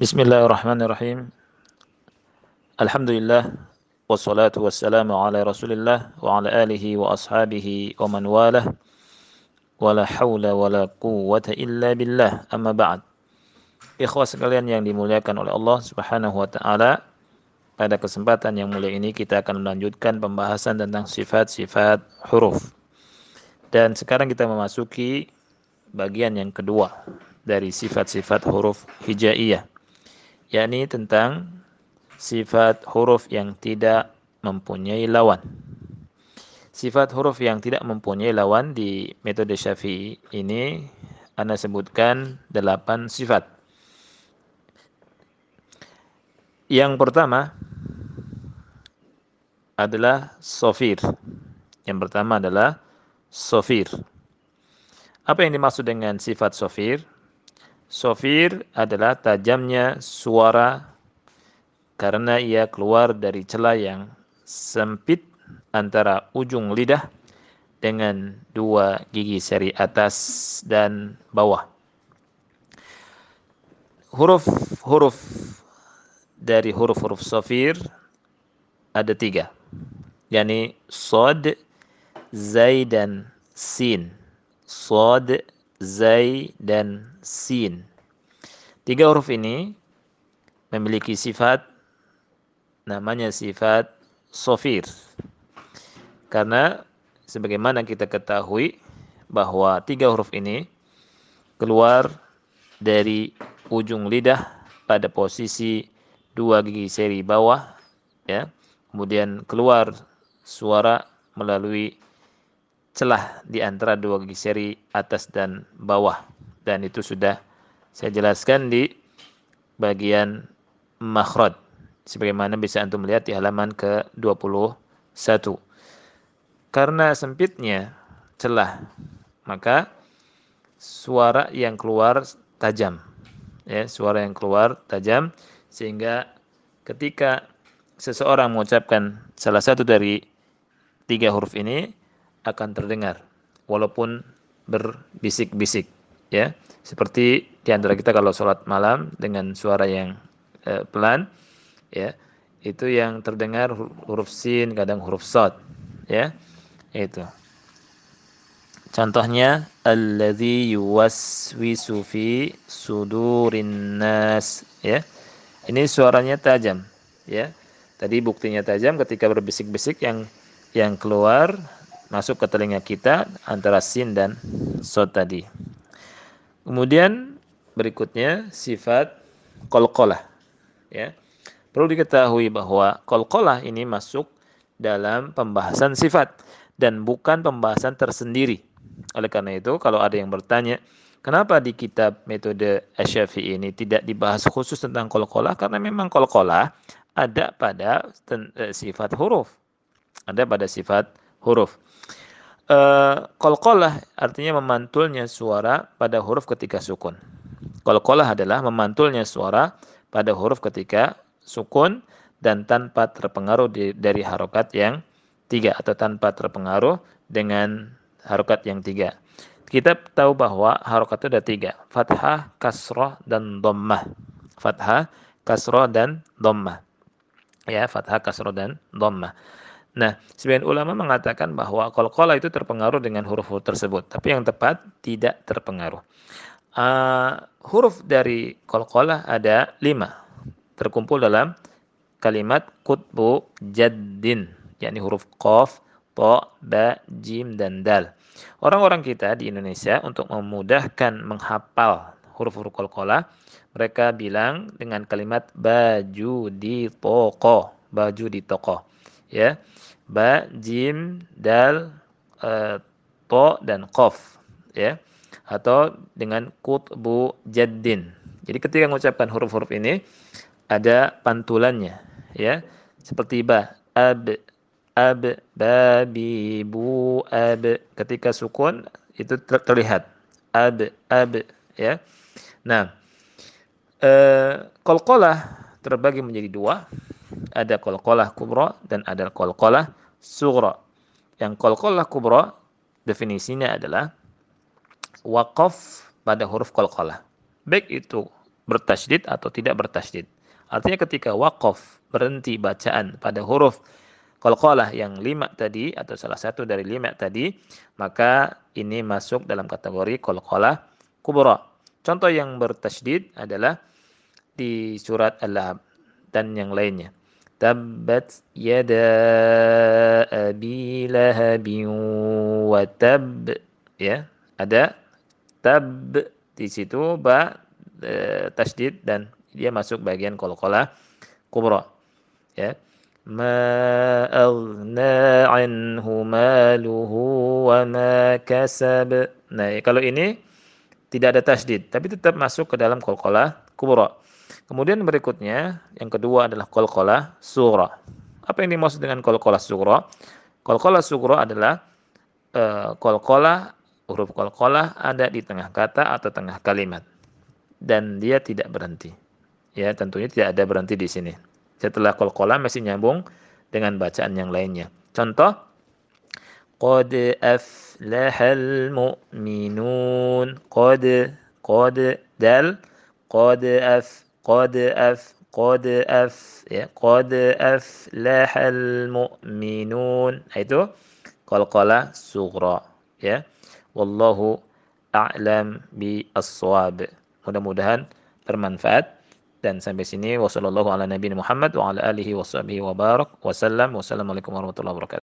Bismillahirrahmanirrahim. Alhamdulillah wassalatu wassalamu ala Rasulillah wa ala alihi wa ashabihi wa man walah. Wala haula wala quwwata illa billah. Amma ba'd. Ikhwah sekalian yang dimuliakan oleh Allah Subhanahu wa taala, pada kesempatan yang mulia ini kita akan melanjutkan pembahasan tentang sifat-sifat huruf. Dan sekarang kita memasuki bagian yang kedua dari sifat-sifat huruf hijaiyah yakni tentang sifat huruf yang tidak mempunyai lawan. Sifat huruf yang tidak mempunyai lawan di metode Syafi'i ini Anda sebutkan delapan sifat. Yang pertama adalah sofir. Yang pertama adalah sofir. Apa yang dimaksud dengan sifat sofir? Sofir adalah tajamnya suara karena ia keluar dari celah yang sempit antara ujung lidah dengan dua gigi seri atas dan bawah. Huruf-huruf dari huruf-huruf sofir ada tiga, yakni sod, zai, dan sin. Sod, zai, dan sin. Tiga huruf ini memiliki sifat namanya sifat sofir. Karena sebagaimana kita ketahui bahwa tiga huruf ini keluar dari ujung lidah pada posisi dua gigi seri bawah ya kemudian keluar suara melalui celah di antara dua gigi seri atas dan bawah dan itu sudah saya jelaskan di bagian makhraj sebagaimana bisa antum melihat di halaman ke-21 karena sempitnya celah maka suara yang keluar tajam. Ya suara yang keluar tajam sehingga ketika seseorang mengucapkan salah satu dari tiga huruf ini akan terdengar walaupun berbisik-bisik. Ya seperti di antara kita kalau sholat malam dengan suara yang eh, pelan ya itu yang terdengar huruf sin kadang huruf sod ya itu. Contohnya alladzi yuwaswisu fi sudurin nas ya. Ini suaranya tajam ya. Tadi buktinya tajam ketika berbisik-bisik yang yang keluar masuk ke telinga kita antara sin dan sod tadi. Kemudian berikutnya sifat kolkolah. Ya. Perlu diketahui bahwa kolkolah ini masuk dalam pembahasan sifat dan bukan pembahasan tersendiri. Oleh karena itu, kalau ada yang bertanya, kenapa di kitab metode Asyafi ini tidak dibahas khusus tentang kolkolah? Karena memang kolkolah ada pada eh, sifat huruf. Ada pada sifat huruf. Uh, kolkolah artinya memantulnya suara pada huruf ketika sukun. Kolkolah adalah memantulnya suara pada huruf ketika sukun dan tanpa terpengaruh di, dari harokat yang tiga atau tanpa terpengaruh dengan harokat yang tiga. Kita tahu bahwa harokat itu ada tiga. Fathah, kasroh, dan dhammah. Fathah, kasroh, dan dhammah. Ya, fathah, kasroh, dan dhammah. Nah, sebagian ulama mengatakan bahwa kolkola itu terpengaruh dengan huruf-huruf tersebut, tapi yang tepat tidak terpengaruh. Uh, huruf dari kolkola ada lima, terkumpul dalam kalimat kutbu jaddin, yakni huruf kof, to, ba, jim, dan dal. Orang-orang kita di Indonesia untuk memudahkan menghafal huruf-huruf kolkola, mereka bilang dengan kalimat baju di toko, baju di toko, ya ba, jim, dal, e, to dan qaf ya. Atau dengan kutbu jaddin. Jadi ketika mengucapkan huruf-huruf ini ada pantulannya ya. Seperti ba, ab, ab, babi, bu, ab. Ketika sukun itu ter terlihat ab, ab ya. Nah, eh qalqalah terbagi menjadi dua. Ada qalqalah kubra dan ada qalqalah sughra. Yang qalqalah kubra definisinya adalah wakaf pada huruf qalqalah. Baik itu bertasydid atau tidak bertasydid. Artinya ketika wakaf berhenti bacaan pada huruf qalqalah yang lima tadi atau salah satu dari lima tadi, maka ini masuk dalam kategori qalqalah kubra. Contoh yang bertasydid adalah di surat Al-Lahab dan yang lainnya. Tabbat yada abi lahabin ya ada tab di situ ba e, tasdid dan dia masuk bagian qalqalah kubra ya. Ma aghna anhu maluhu wa ma kasab. Nah kalau ini tidak ada tasdid tapi tetap masuk ke dalam qalqalah kubra. Kemudian berikutnya yang kedua adalah qalqalah surah apa yang dimaksud dengan qalqalah surah qalqalah surah adalah uh, qalqalah huruf qalqalah ada di tengah kata atau tengah kalimat dan dia tidak berhenti. Ya, tentunya tidak ada berhenti di sini. Setelah qalqalah masih nyambung dengan bacaan yang lainnya. Contoh Qad aflahal mu'minun. Qad qad dal qad af qad af qad af ya qad aflahal mu'minun. Itu qalqalah sughra ya. Wallahu a'lam bi as-shawab. Mudah-mudahan bermanfaat dan sampai sini wasallallahu ala nabiyina Muhammad wa ala alihi washabihi wa barak wasallam wassalamualaikum warahmatullahi wabarakatuh